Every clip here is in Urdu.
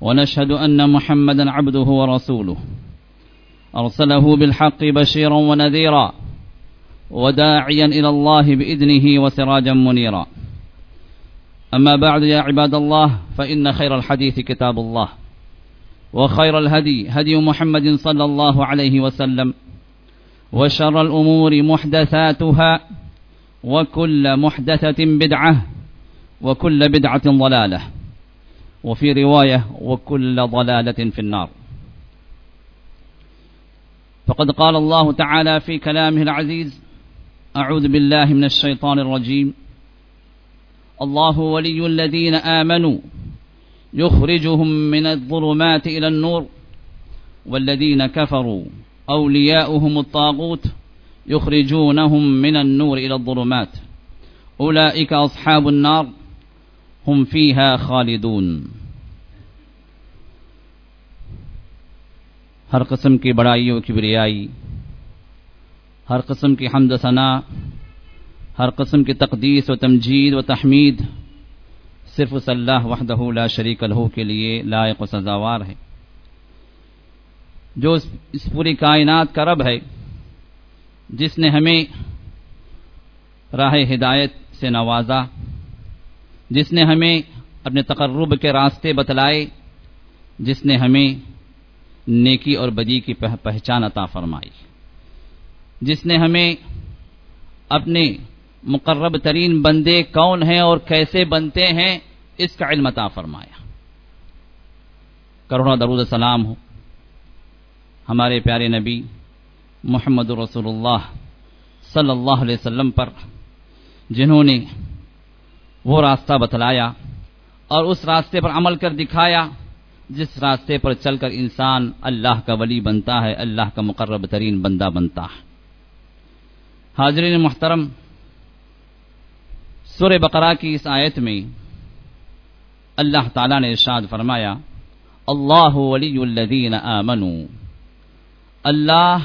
ونشهد أن محمدا عبده ورسوله. أرسله بالحق بشيرا ونذيرا وداعيا إلى الله بإذنه وسراجا منيرا. أما بعد يا عباد الله، فإن خير الحديث كتاب الله، وخير الهدي هدي محمد صلى الله عليه وسلم، وشر الأمور محدثاتها، وكل محدثة بدعة، وكل بدعة ضلالة. وفي رواية وكل ضلالة في النار. فقد قال الله تعالى في كلامه العزيز أعوذ بالله من الشيطان الرجيم. الله ولي الذين آمنوا يخرجهم من الظلمات إلى النور، والذين كفروا أولياؤهم الطاغوت يخرجونهم من النور إلى الظلمات. أولئك أصحاب النار. هم فيها خالدون۔ ہر قسم کی بڑائیوں کی بریائی، ہر قسم کی حمد ثنا، ہر قسم کی تقدیس و تمجید و تحمید صرف اس اللہ وحدہ لا شریک الہو کے لیے لائق و سزاوار ہے۔ جو اس پوری کائنات کا رب ہے، جس نے ہمیں راہ ہدایت سے نوازا جس نے ہمیں اپنے تقرب کے راستے بتلائے، جس نے ہمیں نیکی اور بدی کی پہچان عطا فرمائی، جس نے ہمیں اپنے مقرب ترین بندے کون ہیں اور کیسے بنتے ہیں، اس کا علم عطا فرمایا۔ کروڑا درود سلام ہو۔ ہمارے پیارے نبی محمد رسول اللہ صلی اللہ علیہ وسلم پر، جنہوں نے وہ راستہ بتلایا اور اس راستے پر عمل کر دکھایا، جس راستے پر چل کر انسان اللہ کا ولی بنتا ہے، اللہ کا مقرب ترین بندہ بنتا ہے۔ حاضرین محترم سور بقرہ کی اس آیت میں اللہ تعالی نے ارشاد فرمایا، اللہ ولی الذین آمنوا، اللہ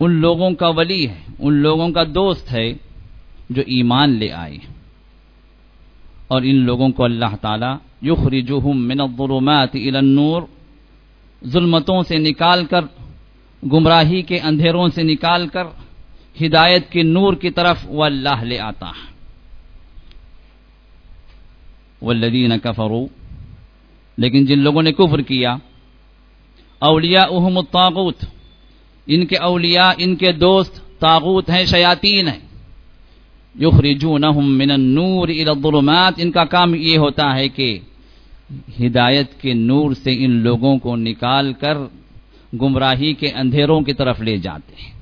ان لوگوں کا ولی ہے، ان لوگوں کا دوست ہے جو ایمان لے آئے۔ اور ان لوگوں کو اللہ تعالی یخرجہم من الظلمات الى النور، ظلمتوں سے نکال کر، گمراہی کے اندھیروں سے نکال کر، ہدایت کے نور کی طرف وہ اللہ لے آتا۔ ہے والذین کفروا، لیکن جن لوگوں نے کفر کیا اولیاء اہم الطاغوت۔ ان کے اولیاء، ان کے دوست تاغوت ہیں، شیاطین ہیں۔ یخرجونہم من النور الى الظلمات۔ ان کا کام یہ ہوتا ہے کہ ہدایت کے نور سے ان لوگوں کو نکال کر گمراہی کے اندھیروں کی طرف لے جاتے ہیں۔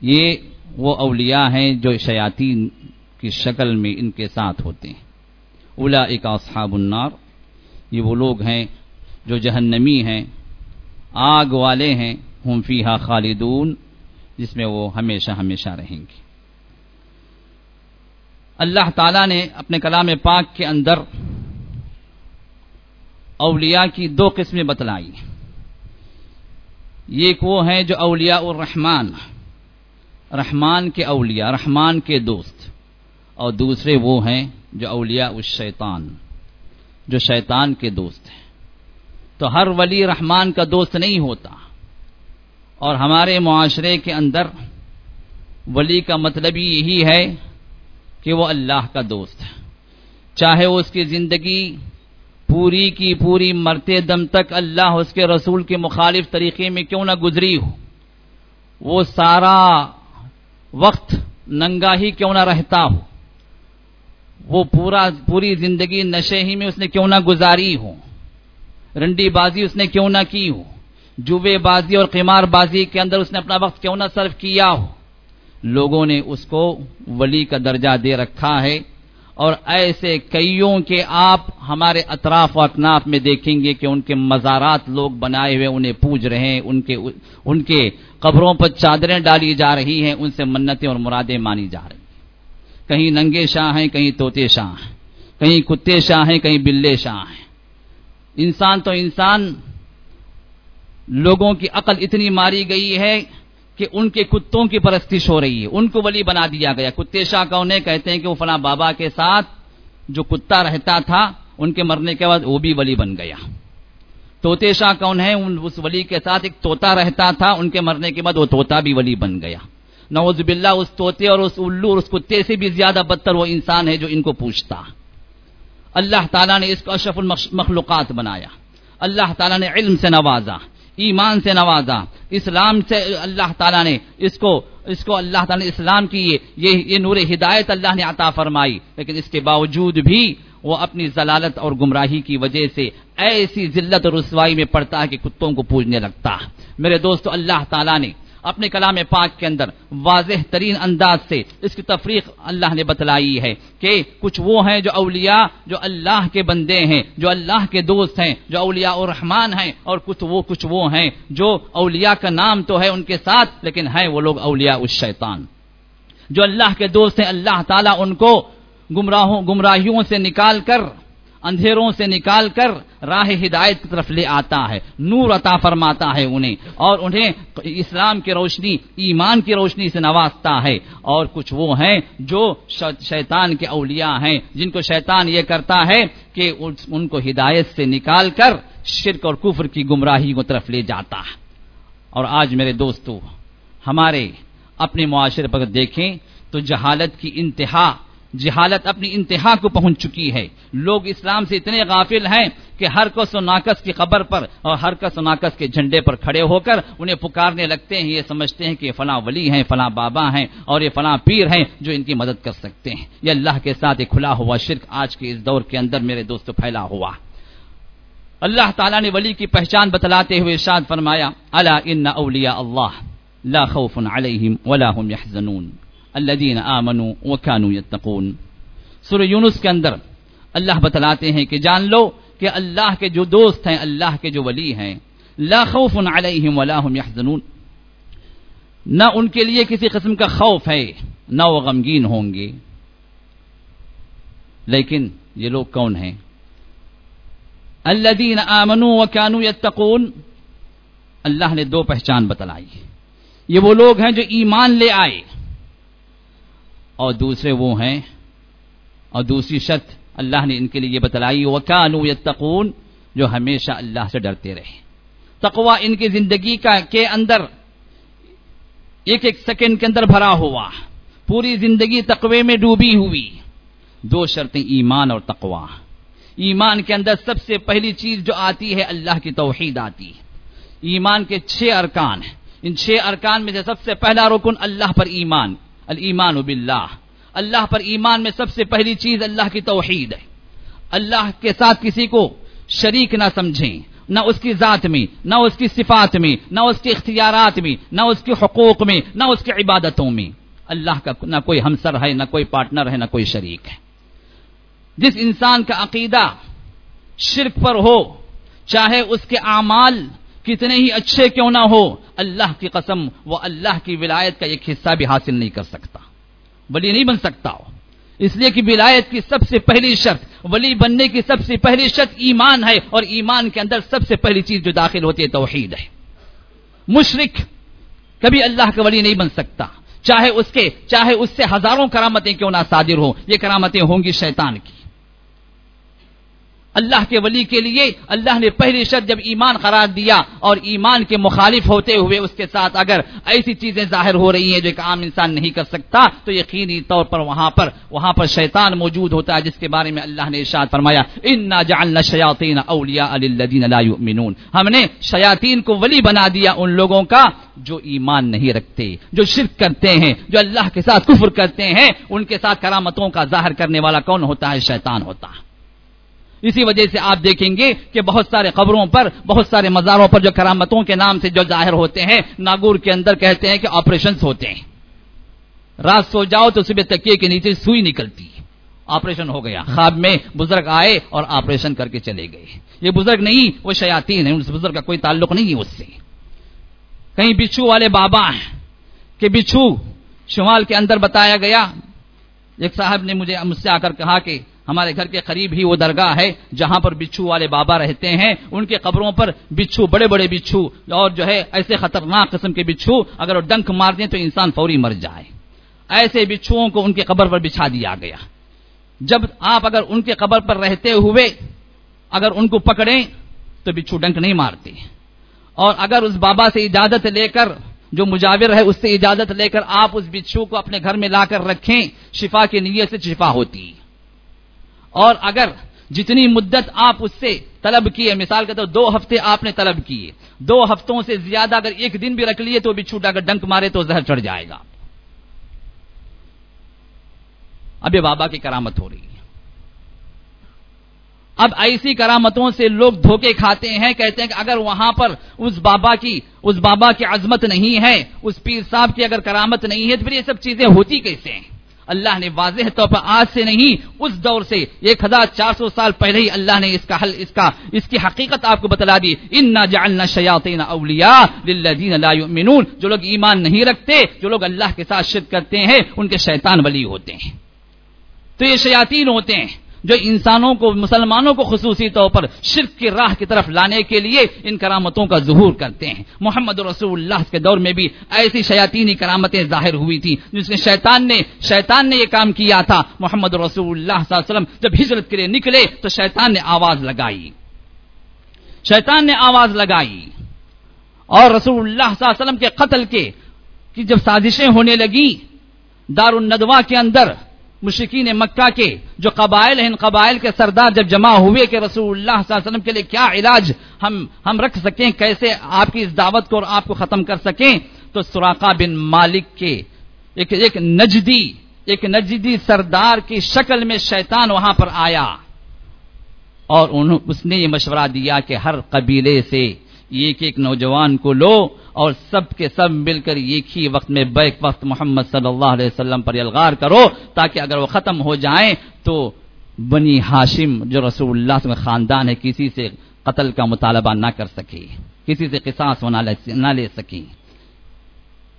یہ وہ اولیاء ہیں جو شیاطین کی شکل میں ان کے ساتھ ہوتے ہیں۔ اولئک اصحاب النار۔ یہ وہ لوگ ہیں جو جہنمی ہیں، آگ والے ہیں، ہم فیہا خالدون، جس میں وہ ہمیشہ ہمیشہ رہیں گے۔ اللہ تعالی نے اپنے کلام پاک کے اندر اولیاء کی دو قسمیں بتلائی۔ ایک وہ ہیں جو اولیاء الرحمان رحمان کے اولیاء، رحمان کے دوست۔ اور دوسرے وہ ہیں جو اولیاء الشیطان، جو شیطان کے دوست ہیں۔ تو ہر ولی رحمان کا دوست نہیں ہوتا۔ اور ہمارے معاشرے کے اندر ولی کا مطلب یہی ہے کہ وہ اللہ کا دوست ہے۔ چاہے وہ اس کی زندگی پوری کی پوری مرتے دم تک اللہ اس کے رسول کے مخالف طریقے میں کیوں نہ گزری ہو، وہ سارا وقت ننگا ہی کیوں نہ رہتا ہو۔ وہ پورا، پوری زندگی نشے ہی میں اس نے کیوں نہ گزاری ہو۔ رنڈی بازی اس نے کیوں نہ کی ہو۔ جوبے بازی اور قمار بازی کے اندر اس نے اپنا وقت کیوں نہ صرف کیا ہو۔ لوگوں نے اس کو ولی کا درجہ دے رکھا ہے اور ایسے کئیوں کے آپ ہمارے اطراف و اکناف میں دیکھیں گے کہ ان کے مزارات لوگ بنائے ہوئے انہیں پوج رہے ہیں، ان کے ان کے قبروں پر چادریں ڈالی جا رہی ہیں، ان سے منتیں اور مرادیں مانی جا رہی ہیں۔ کہیں ننگے شاہ ہیں، کہیں توتے شاہ ہیں، کہیں کتے شاہ ہیں، کہیں بلے شاہ ہیں۔ انسان تو انسان، لوگوں کی عقل اتنی ماری گئی ہے کہ ان کے کتوں کی پرستش ہو رہی ہے۔ ان کو ولی بنا دیا گیا۔ کتے شاہ کا انہیں کہتے ہیں کہ وہ فلاں بابا کے ساتھ جو کتا رہتا تھا، ان کے مرنے کے بعد وہ بھی ولی بن گیا۔ توتے شاہ کون ہے اس ولی کے ساتھ ایک توتا رہتا تھا، ان کے مرنے کے بعد وہ توتا بھی ولی بن گیا۔ نوز باللہ، اس توتے اور اس الو اور اس کتے سے بھی زیادہ بدتر وہ انسان ہے جو ان کو پوچھتا۔ اللہ تعالیٰ نے اس کو اشرف المخلوقات بنایا۔ اللہ تعالیٰ نے علم سے نوازا۔ ایمان سے نوازا۔ اسلام سے اللہ تعالیٰ نے اس کو اس کو اللہ تعالیٰ نے اسلام کی یہ یہ نور ہدایت اللہ نے عطا فرمائی۔ لیکن اس کے باوجود بھی وہ اپنی ضلالت اور گمراہی کی وجہ سے ایسی ذلت اور رسوائی میں پڑتا ہے کہ کتوں کو پوجنے لگتا۔ میرے دوست اللہ تعالیٰ نے اپنے کلام پاک کے اندر واضح ترین انداز سے اس کی تفریق اللہ نے بتلائی ہے کہ کچھ وہ ہیں جو اولیاء جو اللہ کے بندے ہیں، جو اللہ کے دوست ہیں، جو اولیاء الرحمان ہیں اور کچھ وہ کچھ وہ ہیں جو اولیاء کا نام تو ہے ان کے ساتھ، لیکن ہیں وہ لوگ اولیاء اس شیطان جو اللہ کے دوست ہیں، اللہ تعالیٰ ان کو گمراہوں، گمراہیوں سے نکال کر اندھیروں سے نکال کر راہ ہدایت کی طرف لے آتا ہے۔ نور عطا فرماتا ہے انہیں اور انہیں اسلام کی روشنی، ایمان کی روشنی سے نوازتا ہے۔ اور کچھ وہ ہیں جو شیطان کے اولیاء ہیں، جن کو شیطان یہ کرتا ہے کہ ان کو ہدایت سے نکال کر شرک اور کفر کی گمراہی کو طرف لے جاتا ہے۔ اور آج میرے دوستو، ہمارے اپنے معاشرے پر دیکھیں تو جہالت کی انتہا جہالت اپنی انتہا کو پہنچ چکی ہے۔ لوگ اسلام سے اتنے غافل ہیں کہ ہر کس و ناقص کی خبر پر اور ہر کس و ناقص کے جھنڈے پر کھڑے ہو کر انہیں پکارنے لگتے ہیں۔ یہ سمجھتے ہیں کہ یہ فلاں ولی ہیں، فلاں بابا ہیں اور یہ فلاں پیر ہیں جو ان کی مدد کر سکتے ہیں۔ یہ اللہ کے ساتھ ایک کھلا ہوا شرک آج کے اس دور کے اندر میرے دوست پھیلا ہوا۔ اللہ تعالیٰ نے ولی کی پہچان بتلاتے ہوئے شاد فرمایا اللہ ان اولیا اللہ لا خوف علیہم ولا هم يحزنون الذين آمنوا وكانوا يتقون سورہ یونس کے اندر اللہ بتلاتے ہیں کہ جان لو کہ اللہ کے جو دوست ہیں، اللہ کے جو ولی ہیں۔ لا خوف علیہم ولا هم يحزنون نہ ان کے لیے کسی قسم کا خوف ہے، نہ وہ غمگین ہوں گے۔ لیکن یہ لوگ کون ہیں؟ الذين آمنوا وكانوا يتقون اللہ نے دو پہچان بتلائی۔ یہ وہ لوگ ہیں جو ایمان لے آئے۔ اور دوسرے وہ ہیں اور دوسری شرط اللہ نے ان کے لیے یہ بتلائی وکانو یتقون جو ہمیشہ اللہ سے ڈرتے رہے۔ تقوا ان کی زندگی کا کے اندر، ایک ایک سیکنڈ کے اندر بھرا ہوا۔ پوری زندگی تقوی میں ڈوبی ہوئی۔ دو شرطیں، ایمان اور تقوا ایمان کے اندر سب سے پہلی چیز جو آتی ہے، اللہ کی توحید آتی۔ ایمان کے چھ ارکان ہیں۔ ان چھ ارکان میں سے سب سے پہلا رکن اللہ پر ایمان۔ المان باللہ۔ اللہ پر ایمان میں سب سے پہلی چیز اللہ کی توحید ہے۔ اللہ کے ساتھ کسی کو شریک نہ سمجھیں، نہ اس کی ذات میں، نہ اس کی صفات میں، نہ اس کے اختیارات میں، نہ اس کے حقوق میں، نہ اس کی عبادتوں میں۔ اللہ کا نہ کوئی ہمسر ہے، نہ کوئی پارٹنر ہے، نہ کوئی شریک ہے۔ جس انسان کا عقیدہ شرک پر ہو، چاہے اس کے اعمال کتنے ہی اچھے کیوں نہ ہو اللہ کی قسم وہ اللہ کی ولایت کا ایک حصہ بھی حاصل نہیں کر سکتا۔ ولی نہیں بن سکتا۔ ہو اس لیے کہ ولایت کی سب سے پہلی شرط، ولی بننے کی سب سے پہلی شرط ایمان ہے اور ایمان کے اندر سب سے پہلی چیز جو داخل ہوتی ہے توحید ہے۔ مشرق کبھی اللہ کا ولی نہیں بن سکتا۔ چاہے اس کے، چاہے اس سے ہزاروں کرامتیں کیوں نہ صادر ہو یہ کرامتیں ہوں گی شیطان کی۔ اللہ کے ولی کے لیے اللہ نے پہلی شرط جب ایمان قرار دیا اور ایمان کے مخالف ہوتے ہوئے اس کے ساتھ اگر ایسی چیزیں ظاہر ہو رہی ہیں جو ایک عام انسان نہیں کر سکتا، تو یقینی طور پر وہاں پر وہاں پر شیطان موجود ہوتا ہے جس کے بارے میں اللہ نے ارشاد فرمایا، انا جعلنا شیاطین اولیاء للذین لا یؤمنون ہم نے شیاطین کو ولی بنا دیا ان لوگوں کا جو ایمان نہیں رکھتے، جو شرک کرتے ہیں، جو اللہ کے ساتھ کفر کرتے ہیں، ان کے ساتھ کرامتوں کا ظاہر کرنے والا کون ہوتا ہے؟ شیطان ہوتا ہے۔ اسی وجہ سے آپ دیکھیں گے کہ بہت سارے قبروں پر، بہت سارے مزاروں پر جو کرامتوں کے نام سے جو ظاہر ہوتے ہیں، ناگور کے اندر کہتے ہیں کہ آپریشن ہوتے ہیں۔ رات سو جاؤ تو صبح تکیے کے نیچے سوئی نکلتی۔ آپریشن ہو گیا۔ خواب میں بزرگ آئے اور آپریشن کر کے چلے گئے۔ یہ بزرگ نہیں، وہ شیاتین ہے اس بزرگ کا کوئی تعلق نہیں ہے اس سے۔ کہیں بچھو والے بابا ہیں، کہ بچھو، شمال کے اندر بتایا گیا۔ ایک صاحب نے مجھے، مجھ سے آ کر کہا کہ ہمارے گھر کے قریب ہی وہ درگاہ ہے جہاں پر بچھو والے بابا رہتے ہیں۔ ان کے قبروں پر بچھو، بڑے بڑے بچھو۔ اور جو ہے، ایسے خطرناک قسم کے بچھو، اگر وہ ڈنک مار دیں تو انسان فوری مر جائے۔ ایسے بچھوؤں کو ان کے قبر پر بچھا دیا گیا۔ جب آپ اگر ان کے قبر پر رہتے ہوئے اگر ان کو پکڑیں تو بچھو ڈنک نہیں مارتے۔ اور اگر اس بابا سے اجازت لے کر، جو مجاور ہے، اس سے اجازت لے کر آپ اس بچھو کو اپنے گھر میں لا کر رکھیں، شفا کی نیت سے شفا ہوتی۔ اور اگر جتنی مدت آپ اس سے طلب کیے، مثال کے طور دو ہفتے آپ نے طلب کیے، دو ہفتوں سے زیادہ اگر ایک دن بھی رکھ لیے تو بچھو اگر ڈنک مارے تو زہر چڑھ جائے گا۔ اب یہ بابا کی کرامت ہو رہی ہے۔ اب ایسی کرامتوں سے لوگ دھوکے کھاتے ہیں، کہتے ہیں کہ اگر وہاں پر اس بابا کی، اس بابا کی عظمت نہیں ہے، اس پیر صاحب کی اگر کرامت نہیں ہے، تو پھر یہ سب چیزیں ہوتی کیسے ہیں؟ اللہ نے واضح طور پر آج سے نہیں، اس دور سے، ایک ہزار چار سو سال پہلے ہی اللہ نے اس کا حل، اس کا، اس کی حقیقت آپ کو بتلا دی۔ ان جعلنا شیاطین اولیاء للذین لا یؤمنون جو لوگ ایمان نہیں رکھتے، جو لوگ اللہ کے ساتھ شرک کرتے ہیں، ان کے شیطان ولی ہوتے ہیں۔ تو یہ شیاطین ہوتے ہیں۔ جو انسانوں کو، مسلمانوں کو خصوصی طور پر شرک کی راہ کی طرف لانے کے لیے ان کرامتوں کا ظہور کرتے ہیں۔ محمد رسول اللہ کے دور میں بھی ایسی شیاطینی کرامتیں ظاہر ہوئی تھی جس میں شیطان نے شیطان نے یہ کام کیا تھا۔ محمد رسول اللہ صلی اللہ علیہ وسلم جب ہجرت کے لیے نکلے تو شیطان نے آواز لگائی۔ شیطان نے آواز لگائی۔ اور رسول اللہ صلی اللہ علیہ وسلم کے قتل کے، کی جب سازشیں ہونے لگی دار الندوا کے اندر مشکین مکہ کے جو قبائل ہیں، ان قبائل کے سردار جب جمع ہوئے کہ رسول اللہ صلی اللہ علیہ وسلم کے لیے کیا علاج ہم ہم رکھ سکیں، کیسے آپ کی اس دعوت کو اور آپ کو ختم کر سکیں، تو سراقہ بن مالک کے ایک ایک نجدی ایک نجدی سردار کی شکل میں شیطان وہاں پر آیا اور اس نے یہ مشورہ دیا کہ ہر قبیلے سے ایک ایک نوجوان کو لو اور سب کے سب مل کر ایک ہی وقت میں بیک وقت محمد صلی اللہ علیہ وسلم پر یلغار کرو تاکہ اگر وہ ختم ہو جائیں تو بنی ہاشم جو رسول اللہ میں خاندان ہے، کسی سے قتل کا مطالبہ نہ کر سکے کسی سے قصاص نہ لے سکیں۔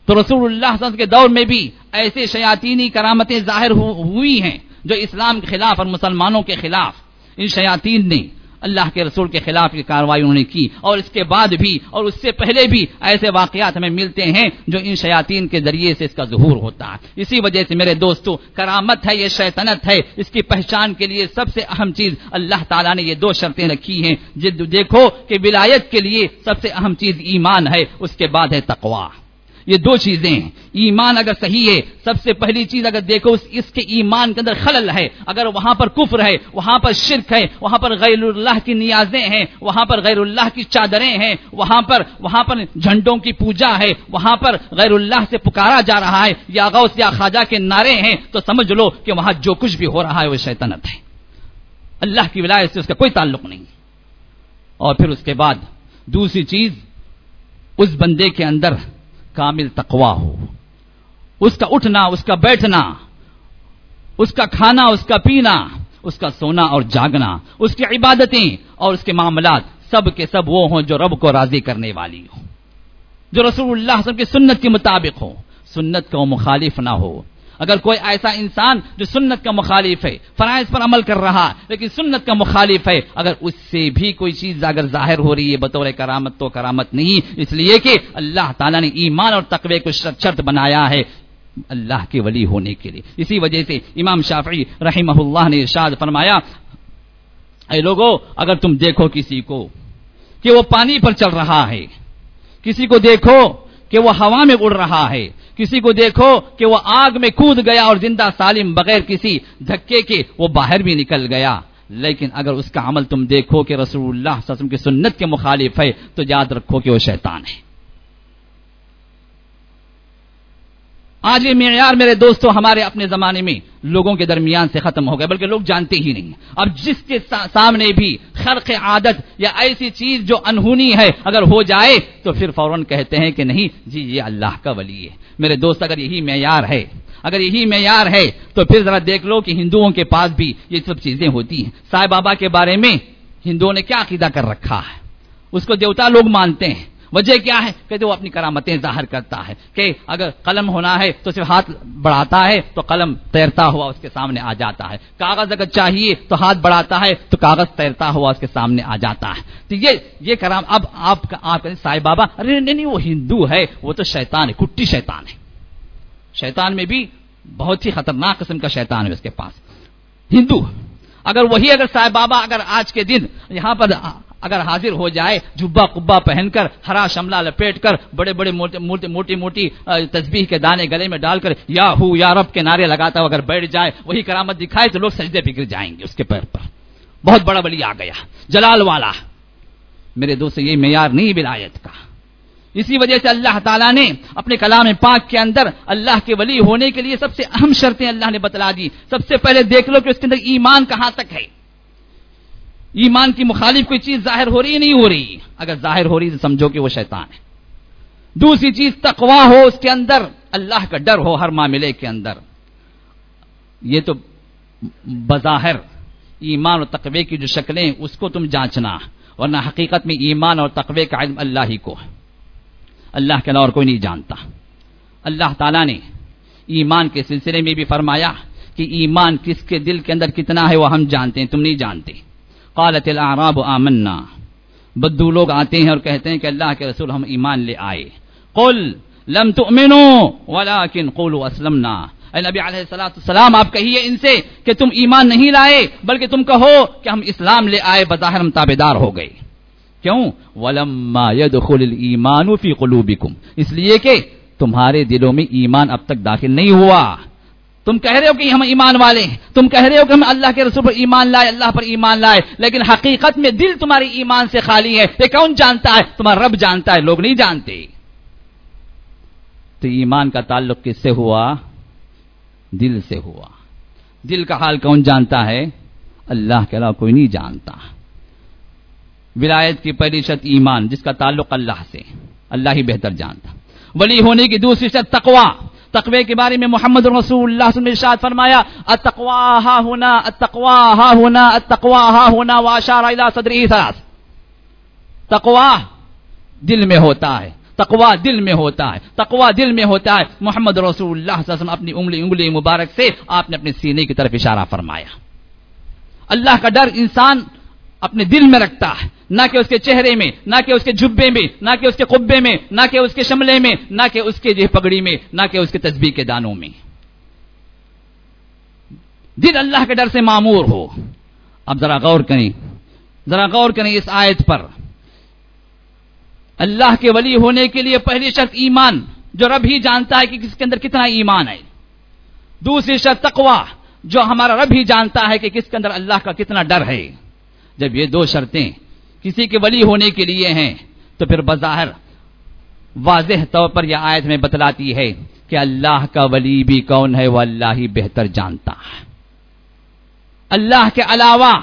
تو رسول اللہ صلی اللہ علیہ وسلم کے دور میں بھی ایسے شیاطینی کرامتیں ظاہر ہوئی ہیں جو اسلام کے خلاف اور مسلمانوں کے خلاف۔ ان شیاطین نے اللہ کے رسول کے خلاف یہ کاروائی انہوں نے کی اور اس کے بعد بھی اور اس سے پہلے بھی ایسے واقعات ہمیں ملتے ہیں جو ان شیاطین کے ذریعے سے اس کا ظہور ہوتا ہے۔ اسی وجہ سے میرے دوستوں کرامت ہے، یہ شیطنت ہے۔ اس کی پہچان کے لیے سب سے اہم چیز اللہ تعالیٰ نے یہ دو شرطیں رکھی ہیں۔ جد دیکھو کہ ولایت کے لیے سب سے اہم چیز ایمان ہے، اس کے بعد ہے تقوا یہ دو چیزیں ہیں۔ ایمان اگر صحیح ہے، سب سے پہلی چیز اگر دیکھو، اس اس کے ایمان کے اندر خلل ہے۔ اگر وہاں پر کفر ہے، وہاں پر شرک ہے، وہاں پر غیر اللہ کی نیازیں ہیں، وہاں پر غیر اللہ کی چادریں ہیں، وہاں پر وہاں پر جھنڈوں کی پوجا ہے، وہاں پر غیر اللہ سے پکارا جا رہا ہے، یا غوث یا خواجہ کے نعرے ہیں، تو سمجھ لو کہ وہاں جو کچھ بھی ہو رہا ہے، وہ شیطنت ہے۔ اللہ کی ولایت سے اس کا کوئی تعلق نہیں۔ اور پھر اس کے بعد دوسری چیز، اس بندے کے اندر کامل تقوا ہو۔ اس کا اٹھنا، اس کا بیٹھنا، اس کا کھانا، اس کا پینا، اس کا سونا اور جاگنا، اس کی عبادتیں اور اس کے معاملات سب کے سب وہ ہوں جو رب کو راضی کرنے والی ہوں۔ جو رسول اللہ سب کی سنت کے مطابق ہو سنت کا وہ مخالف نہ ہو۔ اگر کوئی ایسا انسان جو سنت کا مخالف ہے، فرائض پر عمل کر رہا، لیکن سنت کا مخالف ہے، اگر اس سے بھی کوئی چیز اگر ظاہر ہو رہی ہے بطور کرامت تو کرامت نہیں، اس لیے کہ اللہ تعالیٰ نے ایمان اور تقوی کو شرط بنایا ہے اللہ کے ولی ہونے کے لیے۔ اسی وجہ سے امام شافعی رحمہ اللہ نے ارشاد فرمایا، اے لوگو، اگر تم دیکھو کسی کو کہ وہ پانی پر چل رہا ہے، کسی کو دیکھو کہ وہ ہوا میں اڑ رہا ہے۔ کسی کو دیکھو کہ وہ آگ میں کود گیا اور زندہ سالم بغیر کسی دھکے کے وہ باہر بھی نکل گیا۔ لیکن اگر اس کا عمل تم دیکھو کہ رسول اللہ صلی اللہ علیہ وسلم کی سنت کے مخالف ہے، تو یاد رکھو کہ وہ شیطان ہے۔ آج یہ معیار میرے دوستو ہمارے اپنے زمانے میں لوگوں کے درمیان سے ختم ہو گئے، بلکہ لوگ جانتے ہی نہیں اب جس کے سامنے بھی خرق عادت یا ایسی چیز جو انہونی ہے اگر ہو جائے تو پھر فوراً کہتے ہیں کہ نہیں جی یہ اللہ کا ولی ہے۔ میرے دوست، اگر یہی معیار ہے، اگر یہی معیار ہے تو پھر ذرا دیکھ لو کہ ہندوؤں کے پاس بھی یہ سب چیزیں ہوتی ہیں۔ سائے بابا کے بارے میں ہندوؤں نے کیا عقیدہ کر رکھا ہے؟ اس کو دیوتا لوگ مانتے ہیں۔ وجہ کیا ہے کہتے وہ اپنی کرامتیں ظاہر کرتا ہے کہ اگر قلم ہونا ہے تو صرف ہاتھ بڑھاتا ہے تو قلم تیرتا ہوا اس کے سامنے آ جاتا ہے کاغذ اگر چاہیے تو ہاتھ بڑھاتا ہے تو کاغذ تیرتا ہوا اس کے سامنے آ جاتا ہے تو یہ یہ کرام اب آپ آپ سائی بابا، ارے، نہیں نہیں، وہ ہندو ہے، وہ تو شیطان ہے، کٹی شیطان ہے۔ شیطان میں بھی بہت ہی خطرناک قسم کا شیطان ہے اس کے پاس۔ ہندو، اگر وہی اگر صاحب بابا، اگر آج کے دن یہاں پر اگر حاضر ہو جائے جبا کبا پہن کر، ہرا شملہ لپیٹ کر، بڑے بڑے موٹی موٹی تصبیح کے دانے گلے میں ڈال کر، یا ہو، یا رب کے نعرے لگاتا ہو، اگر بیٹھ جائے، وہی کرامت دکھائے، تو لوگ سجدے بگڑ جائیں گے اس کے پیر پر۔ بہت بڑا بلی آ گیا۔ جلال والا۔ میرے دوست، یہ معیار نہیں ولایت کا۔ اسی وجہ سے اللہ تعالیٰ نے اپنے کلام پاک کے اندر اللہ کے ولی ہونے کے لیے سب سے اہم شرطیں اللہ نے بتلا دی۔ سب سے پہلے دیکھ لو کہ اس کے اندر ایمان کہاں تک ہے۔ ایمان کی مخالف کوئی چیز ظاہر ہو رہی نہیں ہو رہی۔ اگر ظاہر ہو رہی تو سمجھو کہ وہ شیطان ہے۔ دوسری چیز تقوا ہو اس کے اندر۔ اللہ کا ڈر ہو ہر معاملے کے اندر۔ یہ تو بظاہر ایمان اور تقوی کی جو شکلیں، اس کو تم جانچنا۔ ورنہ حقیقت میں ایمان اور تقوی کا علم اللہ ہی کو ہے۔ اللہ کے علاوہ اور کوئی نہیں جانتا۔ اللہ تعالیٰ نے ایمان کے سلسلے میں بھی فرمایا کہ ایمان کس کے دل کے اندر کتنا ہے وہ ہم جانتے ہیں، تم نہیں جانتے۔ قالت الاعراب آمنا۔ بدو لوگ آتے ہیں اور کہتے ہیں کہ اللہ کے رسول ہم ایمان لے آئے۔ قل لم تؤمنوا ولكن قولوا اسلمنا۔ اے نبی علیہ الصلوۃ والسلام، آپ کہیے ان سے کہ تم ایمان نہیں لائے، بلکہ تم کہو کہ ہم اسلام لے آئے، بظاہر ہم تابعدار ہو گئے۔ کیوں؟ ولما يدخل الايمان في قلوبكم اس لیے کہ تمہارے دلوں میں ایمان اب تک داخل نہیں ہوا۔ تم کہہ رہے ہو کہ ہم ایمان والے ہیں، تم کہہ رہے ہو کہ ہم اللہ کے رسول پر ایمان لائے، اللہ پر ایمان لائے، لیکن حقیقت میں دل تمہاری ایمان سے خالی ہے، یہ کون جانتا ہے؟ تمہارا رب جانتا ہے، لوگ نہیں جانتے۔ تو ایمان کا تعلق کس سے ہوا؟ دل سے ہوا۔ دل کا حال کون جانتا ہے؟ اللہ کے علاوہ کوئی نہیں جانتا۔ ولایت کی پہلی شرط ایمان، جس کا تعلق اللہ سے، اللہ ہی بہتر جانتا۔ ولی ہونے کی دوسری شرط تقوا تقوی کے بارے میں محمد رسول اللہ صلی اللہ علیہ فرمایا اتقوا ہا ہونا اتقوا ہا ہونا اتقوا ہا ہونا واشار الى صدری ثلاث. تقوا دل میں ہوتا ہے تقوا دل میں ہوتا ہے تقوا دل میں ہوتا ہے۔ محمد رسول اللہ صلی اللہ علیہ وسلم اپنی انگلی انگلی مبارک سے آپ نے اپنے سینے کی طرف اشارہ فرمایا۔ اللہ کا ڈر انسان اپنے دل میں رکھتا ہے۔ نہ کہ اس کے چہرے میں، نہ کہ اس کے جبے میں، نہ کہ اس کے قبے میں، نہ کہ اس کے شملے میں، نہ کہ اس کے پگڑی میں، نہ کہ اس کے تصبیح کے دانوں میں۔ دل اللہ کے ڈر سے معمور ہو۔ اب ذرا غور کریں۔ ذرا غور کریں اس آیت پر۔ اللہ کے ولی ہونے کے لیے پہلی شرط ایمان، جو رب ہی جانتا ہے کہ کس کے اندر کتنا ایمان ہے۔ دوسری شرط تقوا جو ہمارا رب ہی جانتا ہے کہ کس کے اندر اللہ کا کتنا ڈر ہے۔ جب یہ دو شرطیں کسی کے ولی ہونے کے لیے ہیں، تو پھر بظاہر واضح طور پر یہ آیت میں بتلاتی ہے کہ اللہ کا ولی بھی کون ہے، وہ اللہ ہی بہتر جانتا ہے۔ اللہ کے علاوہ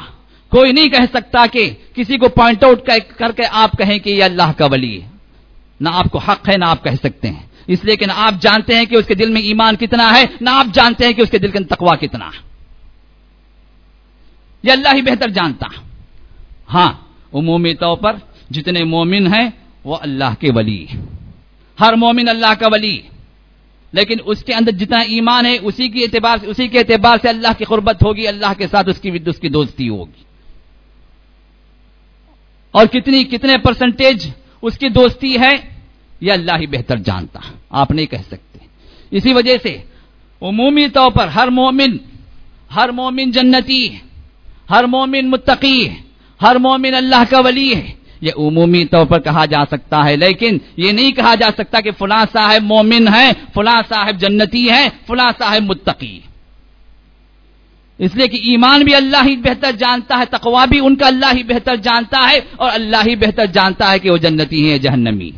کوئی نہیں کہہ سکتا کہ کسی کو پوائنٹ آؤٹ کر کے آپ کہیں کہ یہ اللہ کا ولی ہے۔ نہ آپ کو حق ہے، نہ آپ کہہ سکتے ہیں۔ اس لیے کہ نہ آپ جانتے ہیں کہ اس کے دل میں ایمان کتنا ہے، نہ آپ جانتے ہیں کہ اس کے دل کے تقوا کتنا ہے۔ یہ اللہ ہی بہتر جانتا ہے۔ ہاں عمومی طور پر جتنے مومن ہیں وہ اللہ کے ولی۔ ہر مومن اللہ کا ولی۔ لیکن اس کے اندر جتنا ایمان ہے، اسی کی اعتبار سے، اسی کے اعتبار سے اللہ کی قربت ہوگی، اللہ کے ساتھ اس کی اس کی دوستی ہوگی۔ اور کتنی، کتنے پرسنٹیج اس کی دوستی ہے، یہ اللہ ہی بہتر جانتا۔ آپ نہیں کہہ سکتے۔ اسی وجہ سے عمومی طور پر ہر مومن ہر مومن جنتی، ہر مومن متقی ہر مومن اللہ کا ولی ہے۔ یہ عمومی طور پر کہا جا سکتا ہے، لیکن یہ نہیں کہا جا سکتا کہ فلاں صاحب مومن ہے فلاں صاحب جنتی ہے فلاں صاحب متقی۔ اس لیے کہ ایمان بھی اللہ ہی بہتر جانتا ہے تقوا بھی ان کا اللہ ہی بہتر جانتا ہے، اور اللہ ہی بہتر جانتا ہے کہ وہ جنتی ہیں جہنمی۔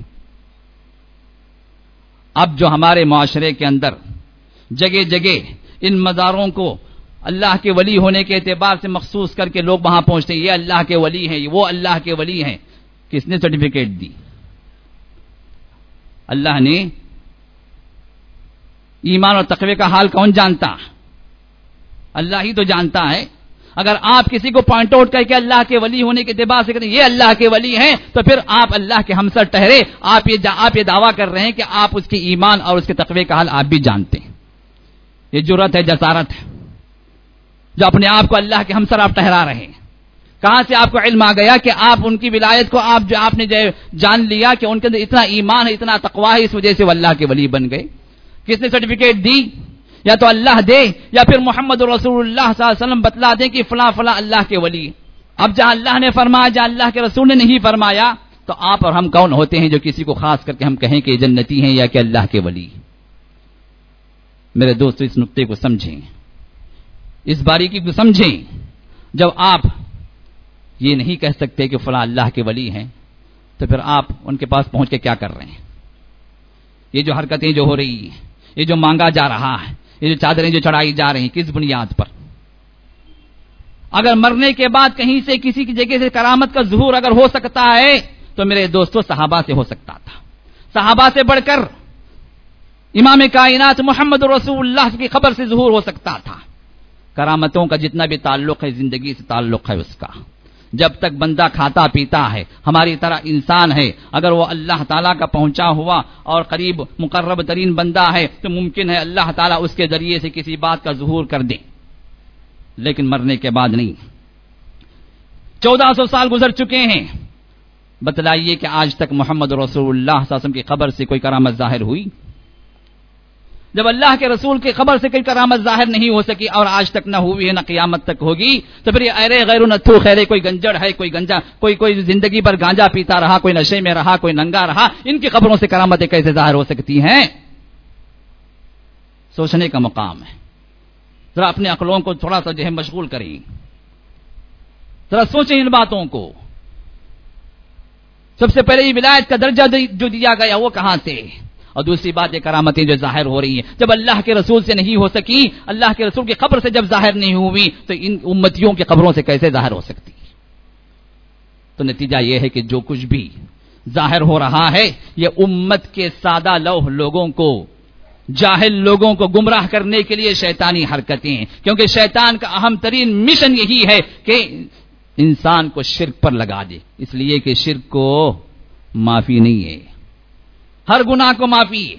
اب جو ہمارے معاشرے کے اندر جگہ جگہ ان مزاروں کو اللہ کے ولی ہونے کے اعتبار سے مخصوص کر کے لوگ وہاں پہنچتے ہیں، یہ اللہ کے ولی ہیں وہ اللہ کے ولی ہیں۔ کس نے سرٹیفکیٹ دی؟ اللہ نے ایمان اور تقوی کا حال کون جانتا؟ اللہ ہی تو جانتا ہے۔ اگر آپ کسی کو پوائنٹ آؤٹ کر کے اللہ کے ولی ہونے کے اعتبار سے یہ اللہ کے ولی ہیں، تو پھر آپ اللہ کے ہمسر ٹہرے آپ یہ آپ یہ دعویٰ کر رہے ہیں کہ آپ اس کے ایمان اور اس کے تقوی کا حال آپ بھی جانتے ہیں۔ یہ ضرورت ہے، جسارت ہے۔ جو اپنے آپ کو اللہ کے ہمسر آپ ٹہرا رہے ہیں۔ کہاں سے آپ کو علم آ گیا کہ آپ ان کی ولایت کو آپ جو آپ نے جان لیا کہ ان کے اندر اتنا ایمان ہے، اتنا تقوا ہے، اس وجہ سے وہ اللہ کے ولی بن گئے۔ کس نے سرٹیفکیٹ دی؟ یا تو اللہ دے، یا پھر محمد رسول اللہ صلی اللہ علیہ وسلم بتلا دے کہ فلاں فلاں اللہ کے ولی۔ اب جہاں اللہ نے فرمایا، جہاں اللہ کے رسول نے نہیں فرمایا، تو آپ اور ہم کون ہوتے ہیں جو کسی کو خاص کر کے ہم کہیں کہ جنتی ہیں یا کہ اللہ کے ولی۔ میرے دوست اس نقطے کو سمجھیں۔ اس باریکی کو سمجھیں، جب آپ یہ نہیں کہہ سکتے کہ فلاں اللہ کے ولی ہیں، تو پھر آپ ان کے پاس پہنچ کے کیا کر رہے ہیں؟ یہ جو حرکتیں جو ہو رہی ہیں، یہ جو مانگا جا رہا ہے، یہ جو چادریں جو چڑھائی جا رہی ہیں، کس بنیاد پر؟ اگر مرنے کے بعد کہیں سے کسی کی جگہ سے کرامت کا ظہور اگر ہو سکتا ہے، تو میرے دوستوں صحابہ سے ہو سکتا تھا۔ صحابہ سے بڑھ کر امام کائنات محمد رسول اللہ کی خبر سے ظہور ہو سکتا تھا۔ کرامتوں کا جتنا بھی تعلق ہے، زندگی سے تعلق ہے اس کا۔ جب تک بندہ کھاتا پیتا ہے، ہماری طرح انسان ہے۔ اگر وہ اللہ تعالیٰ کا پہنچا ہوا اور قریب مقرب ترین بندہ ہے، تو ممکن ہے اللہ تعالیٰ اس کے ذریعے سے کسی بات کا ظہور کر دے۔ لیکن مرنے کے بعد نہیں۔ چودہ سو سال گزر چکے ہیں۔ بتلائیے کہ آج تک محمد رسول اللہ وسلم کی خبر سے کوئی کرامت ظاہر ہوئی؟ جب اللہ کے رسول کی خبر سے کوئی کرامت ظاہر نہیں ہو سکی اور آج تک نہ ہوئی ہے، نہ قیامت تک ہوگی، تو پھر یہ ارے غیر نتھو خیرے کوئی گنجڑ ہے، کوئی گنجا، کوئی کوئی زندگی پر گانجا پیتا رہا، کوئی نشے میں رہا، کوئی ننگا رہا، ان کی خبروں سے کرامتیں کیسے ظاہر ہو سکتی ہیں؟ سوچنے کا مقام ہے۔ ذرا اپنے عقلوں کو تھوڑا سا جو ہے مشغول کریں۔ ذرا سوچیں ان باتوں کو۔ سب سے پہلے یہ ولایت کا درجہ جو دیا گیا وہ کہاں سے؟ اور دوسری بات یہ کرامتیں جو ظاہر ہو رہی ہیں۔ جب اللہ کے رسول سے نہیں ہو سکی، اللہ کے رسول کی قبر سے جب ظاہر نہیں ہوئی، تو ان امتیوں کی قبروں سے کیسے ظاہر ہو سکتی؟ تو نتیجہ یہ ہے کہ جو کچھ بھی ظاہر ہو رہا ہے، یہ امت کے سادہ لوہ لوگوں کو، جاہل لوگوں کو گمراہ کرنے کے لیے شیطانی حرکتیں کیونکہ شیطان کا اہم ترین مشن یہی ہے کہ انسان کو شرک پر لگا دے۔ اس لیے کہ شرک کو معافی نہیں ہے۔ ہر گناہ کو معافی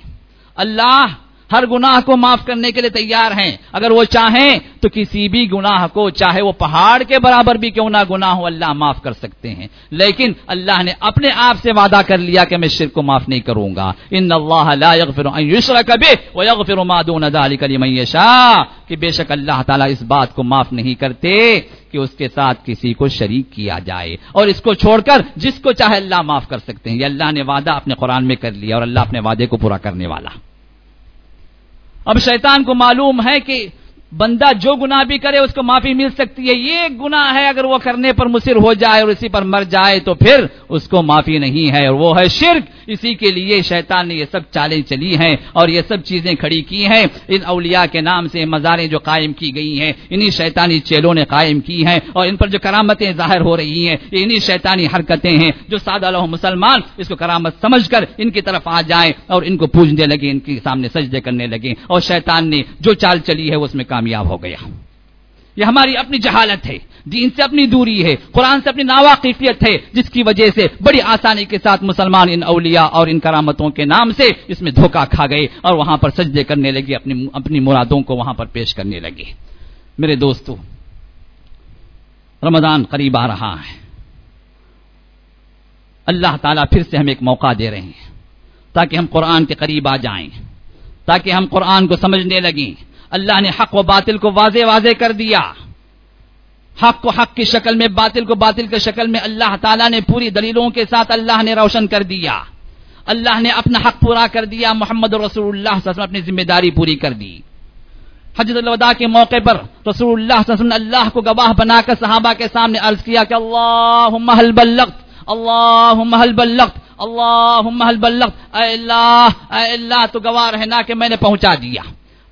اللہ ہر گناہ کو معاف کرنے کے لیے تیار ہیں۔ اگر وہ چاہیں تو کسی بھی گناہ کو، چاہے وہ پہاڑ کے برابر بھی کیوں نہ گناہ ہو، اللہ معاف کر سکتے ہیں۔ لیکن اللہ نے اپنے آپ سے وعدہ کر لیا کہ میں شرک کو معاف نہیں کروں گا۔ ان اللہ لا یغفر ان یشرک به ويغفر ما دون ذلك لمن يشاء کہ بے شک اللہ تعالیٰ اس بات کو معاف نہیں کرتے کہ اس کے ساتھ کسی کو شریک کیا جائے۔ اور اس کو چھوڑ کر جس کو چاہے اللہ معاف کر سکتے ہیں۔ یہ اللہ نے وعدہ اپنے قرآن میں کر لیا اور اللہ اپنے وعدے کو پورا کرنے والا۔ اب شیطان کو معلوم ہے کہ بندہ جو گناہ بھی کرے اس کو معافی مل سکتی ہے یہ گناہ ہے اگر وہ کرنے پر مصر ہو جائے اور اسی پر مر جائے تو پھر اس کو معافی نہیں ہے اور وہ ہے شرک اسی کے لیے شیطان نے یہ سب چالیں چلی ہیں اور یہ سب چیزیں کھڑی کی ہیں ان اولیاء کے نام سے مزاریں جو قائم کی گئی ہیں انہی شیطانی چیلوں نے قائم کی ہیں اور ان پر جو کرامتیں ظاہر ہو رہی ہیں یہ انہی شیطانی حرکتیں ہیں جو سادہ لوہ مسلمان اس کو کرامت سمجھ کر ان کی طرف آ جائیں اور ان کو پوجنے لگے ان کے سامنے سجدے کرنے لگے اور شیطان نے جو چال چلی ہے اس میں کام کامیاب ہو گیا۔ یہ ہماری اپنی جہالت ہے۔ دین سے اپنی دوری ہے۔ قرآن سے اپنی ناواقفیت ہے۔ جس کی وجہ سے بڑی آسانی کے ساتھ مسلمان ان اولیاء اور ان کرامتوں کے نام سے اس میں دھوکہ کھا گئے اور وہاں پر سجدے کرنے لگے، اپنی اپنی مرادوں کو وہاں پر پیش کرنے لگے۔ میرے دوستو، رمضان قریب آ رہا ہے۔ اللہ تعالیٰ پھر سے ہم ایک موقع دے رہے ہیں تاکہ ہم قرآن کے قریب آ جائیں، تاکہ ہم قرآن کو سمجھنے لگیں۔ اللہ نے حق و باطل کو واضح واضح کر دیا۔ حق کو حق کی شکل میں، باطل کو باطل کی شکل میں اللہ تعالیٰ نے پوری دلیلوں کے ساتھ اللہ نے روشن کر دیا۔ اللہ نے اپنا حق پورا کر دیا، محمد رسول اللہ صلی اللہ علیہ وسلم اپنی ذمہ داری پوری کر دی۔ حجت الوداع کے موقع پر رسول اللہ صلی اللہ علیہ وسلم نے اللہ کو گواہ بنا کر صحابہ کے سامنے عرض کیا کہ اللہ محل بلغت اللہ محل بلغت اللہ محل بلغت۔ اے اللہ اے اللہ، تو گواہ رہنا کہ میں نے پہنچا دیا۔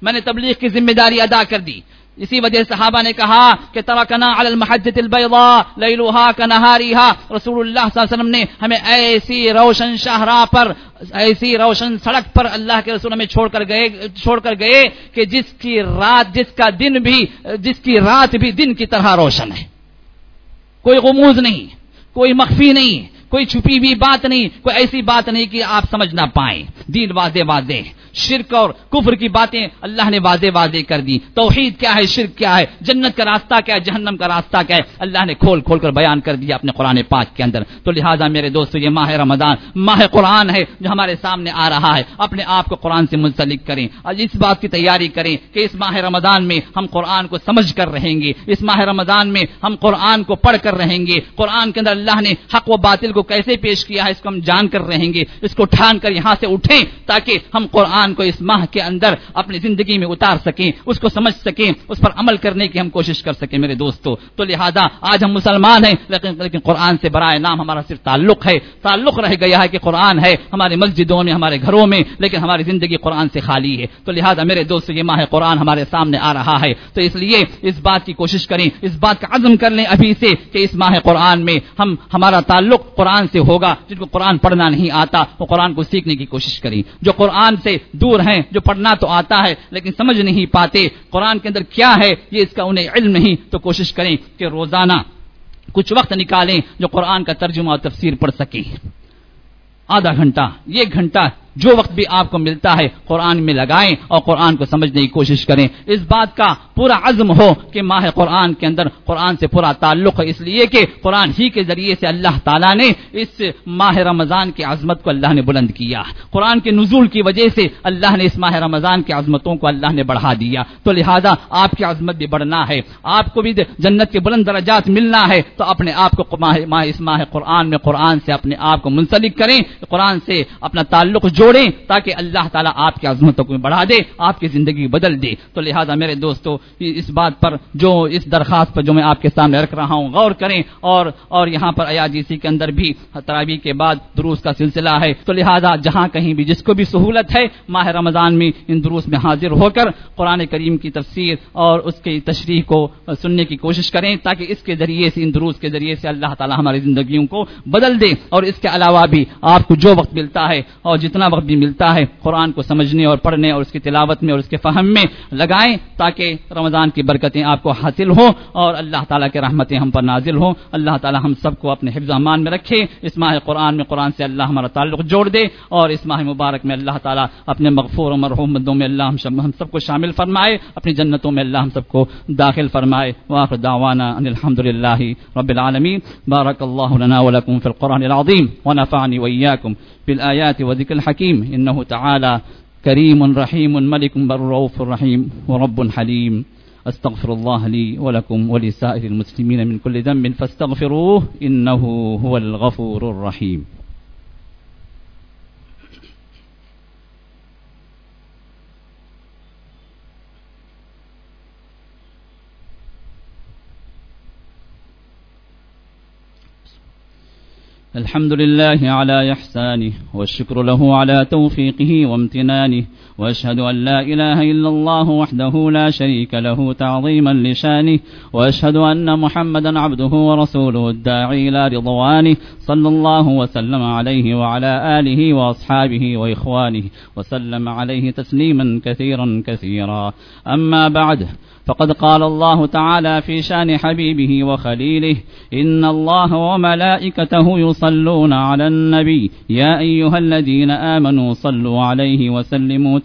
میں نے تبلیغ کی ذمہ داری ادا کر دی۔ اسی وجہ سے صحابہ نے کہا کہ ترکنا علی المحجت البیضاء لیلوها کنہاریها رسول اللہ صلی اللہ علیہ وسلم نے ہمیں ایسی روشن شاہراہ پر، ایسی روشن سڑک پر اللہ کے رسول ہمیں چھوڑ کر گئے، چھوڑ کر گئے کہ جس کی رات، جس کا دن بھی، جس کی رات بھی دن کی طرح روشن ہے۔ کوئی غموز نہیں، کوئی مخفی نہیں، کوئی چھپی ہوئی بات نہیں، کوئی ایسی بات نہیں کہ آپ سمجھ نہ پائیں۔ دین واضح واضح۔ شرک اور کفر کی باتیں اللہ نے واضح واضح کر دی توحید کیا ہے؟ شرک کیا ہے؟ جنت کا راستہ کیا ہے؟ جہنم کا راستہ کیا ہے؟ اللہ نے کھول کھول کر بیان کر دیا اپنے قرآن پاک کے اندر۔ تو لہٰذا میرے دوست یہ ماہ رمضان ماہ قرآن ہے جو ہمارے سامنے آ رہا ہے۔ اپنے آپ کو قرآن سے منسلک کریں۔ اور اس بات کی تیاری کریں کہ اس ماہ رمضان میں ہم قرآن کو سمجھ کر رہیں گے۔ اس ماہ رمضان میں ہم قرآن کو پڑھ کر رہیں گے۔ قرآن کے اندر اللہ نے حق و باطل کو کیسے پیش کیا ہے، اس کو ہم جان کر رہیں گے۔ اس کو ٹھان کر یہاں سے اٹھیں تاکہ ہم قرآن قرآن کو اس ماہ کے اندر اپنی زندگی میں اتار سکیں، اس کو سمجھ سکیں، اس پر عمل کرنے کی ہم کوشش کر سکیں، میرے دوستو۔ تو لہذا آج ہم مسلمان ہیں، لیکن لیکن قرآن سے برائے نام ہمارا صرف تعلق ہے۔ تعلق رہ گیا ہے کہ قرآن ہے ہمارے مسجدوں میں، ہمارے گھروں میں، لیکن ہماری زندگی قرآن سے خالی ہے۔ تو لہذا میرے دوست یہ ماہ قرآن ہمارے سامنے آ رہا ہے۔ تو اس لیے اس بات کی کوشش کریں، اس بات کا عزم کر لیں ابھی سے کہ اس ماہ قرآن میں ہم ہمارا تعلق قرآن سے ہوگا۔ جن کو قرآن پڑھنا نہیں آتا، وہ قرآن کو سیکھنے کی کوشش کریں۔ جو قرآن سے دور ہیں جو پڑھنا تو آتا ہے لیکن سمجھ نہیں پاتے قرآن کے اندر کیا ہے یہ اس کا انہیں علم نہیں تو کوشش کریں کہ روزانہ کچھ وقت نکالیں جو قرآن کا ترجمہ اور تفسیر پڑھ سکیں۔ آدھا گھنٹہ، یہ گھنٹہ جو وقت بھی آپ کو ملتا ہے قرآن میں لگائیں اور قرآن کو سمجھنے کی کوشش کریں۔ اس بات کا پورا عزم ہو کہ ماہ قرآن کے اندر قرآن سے پورا تعلق ہے، اس لیے کہ قرآن ہی کے ذریعے سے اللہ تعالیٰ نے اس ماہ رمضان کی عظمت کو اللہ نے بلند کیا۔ قرآن کے نزول کی وجہ سے اللہ نے اس ماہ رمضان کی عظمتوں کو اللہ نے بڑھا دیا۔ تو لہذا آپ کی عظمت بھی بڑھنا ہے۔ آپ کو بھی جنت کے بلند درجات ملنا ہے۔ تو اپنے آپ کو ماہ، اس ماہ قرآن میں قرآن سے اپنے آپ کو منسلک کریں۔ قرآن سے اپنا تعلق جوڑیں تاکہ اللہ تعالیٰ آپ کی عظمتوں کو بڑھا دے، آپ کی زندگی بدل دے۔ تو لہٰذا میرے دوستو، اس بات پر جو اس درخواست پر جو میں آپ کے سامنے رکھ رہا ہوں، غور کریں۔ اور اور یہاں پر ایا جی سی کے اندر بھی تراوی کے بعد دروس کا سلسلہ ہے۔ تو لہٰذا جہاں کہیں بھی جس کو بھی سہولت ہے، ماہ رمضان میں ان دروس میں حاضر ہو کر قرآن کریم کی تفسیر اور اس کی تشریح کو سننے کی کوشش کریں تاکہ اس کے ذریعے سے، ان دروس کے ذریعے سے اللہ تعالیٰ ہماری زندگیوں کو بدل دے۔ اور اس کے علاوہ بھی آپ کو جو وقت ملتا ہے اور جتنا وقت بھی ملتا ہے، قرآن کو سمجھنے اور پڑھنے اور اس کی تلاوت میں اور اس کے فہم میں لگائیں تاکہ رمضان کی برکتیں آپ کو حاصل ہوں اور اللہ تعالیٰ کے رحمتیں ہم پر نازل ہوں۔ اللہ تعالیٰ ہم سب کو اپنے حفظ امان میں رکھے۔ اس ماہ قرآن میں قرآن سے اللہ ہمارا تعلق جوڑ دے اور اس ماہ مبارک میں اللہ تعالیٰ اپنے مغفور و مرحوم بندوں میں اللہ ہم سب ہم سب کو شامل فرمائے، اپنی جنتوں میں اللہ ہم سب کو داخل فرمائے۔ واخر دعوانا ان الحمد للہ رب العالمین۔ بارک اللہ لنا ولکم فی القرآن العظیم ونفعنی وإياكم بالآيات وذكر الحكيم حکیم إنه تعالی کریم رحيم ملك برعف الرحیم ورب حلیم استغفر الله لي ولكم ولسائر المسلمين من كل ذنب، فاستغفروه إنه هو الغفور الرحيم. الحمد لله على إحسانه والشكر له على توفيقه وامتنانه وأشهد أن لا إله إلا الله وحده لا شريك له تعظيما لشانه، وأشهد أن محمدا عبده ورسوله الداعي إلى رضوانه، صلى الله وسلم عليه وعلى آله وأصحابه وإخوانه وسلم عليه تسليما كثيرا كثيرا. أما بعد، فقد قال الله تعالى في شان حبيبه وخليله، إن الله وملائكته يصلون على النبي، يا أيها الذين آمنوا صلوا عليه وسلموا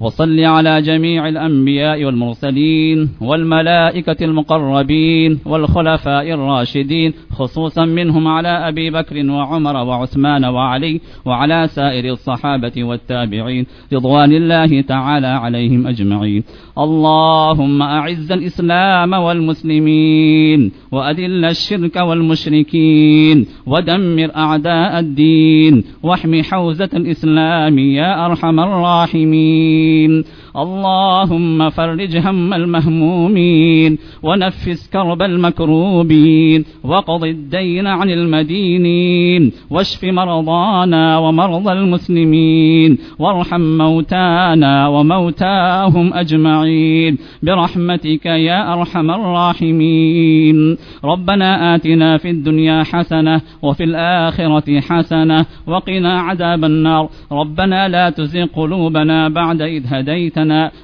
وصل على جميع الأنبياء والمرسلين والملائكة المقربين والخلفاء الراشدين، خصوصا منهم على أبي بكر وعمر وعثمان وعلي وعلى سائر الصحابة والتابعين. رضوان الله تعالى عليهم أجمعين. اللهم أعز الإسلام والمسلمين وأذل الشرك والمشركين ودمر أعداء الدين واحم حوزة الإسلام يا أرحم الراحمين. الرحيم. اللهم فرج هم المهمومين ونفس كرب المكروبين وقض الدين عن المدينين واشف مرضانا ومرضى المسلمين وارحم موتانا وموتاهم أجمعين برحمتك يا أرحم الراحمين ربنا آتنا في الدنيا حسنة وفي الآخرة حسنة وقنا عذاب النار ربنا لا تزغ قلوبنا بعد إذ هديتنا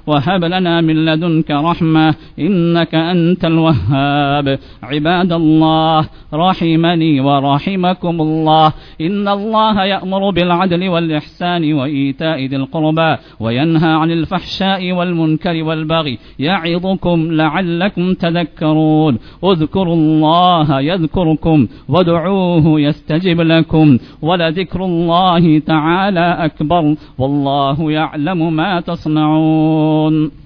وهب لنا من لدنك رحمة إنك أنت الوهاب. عباد الله، رحمني ورحمكم الله. إن الله يأمر بالعدل والإحسان وإيتاء ذي القربى وينهى عن الفحشاء والمنكر والبغي يعظكم لعلكم تذكرون. اذكروا الله يذكركم وادعوه يستجب لكم ولذكر الله تعالى أكبر. والله يعلم ما تصنعون. يعلمون